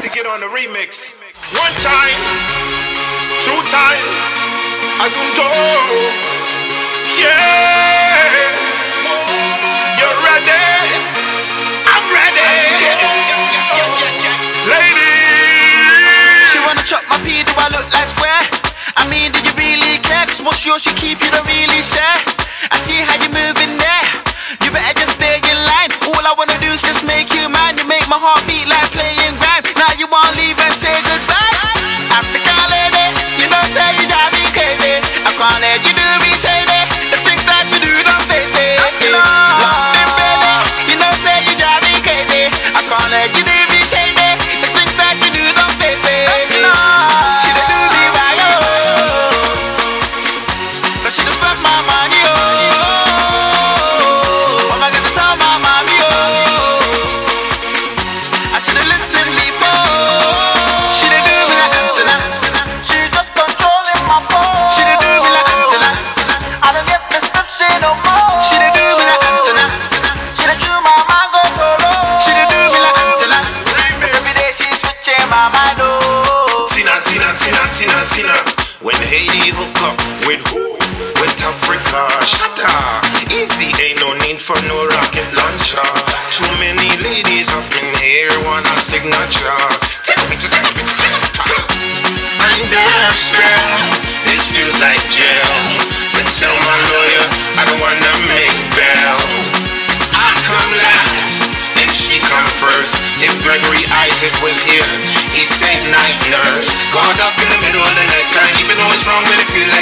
remix. One time, two time, Azunto. Yeah, you're ready. I'm ready. Ladies. She wanna chop my pee, do I look like square? I mean, do you really care? Cause what's yours you keep, you don't really share. I see how you're moving there. You better just stay in line. All I wanna do is just make you mine. You make my heart beat Tina, Tina, Tina. When Haiti hook up with who? With Africa. Shut up. Easy, ain't no need for no rocket launcher. Too many ladies up in here want a signature. Take a picture, take a picture, take a picture. Her spell, this feels like jail. But tell my lawyer I don't wanna make bail. I come last, Gregory Isaac was here, he'd say night nurse. Caught up in the middle of the night even though it's wrong, but it feel like.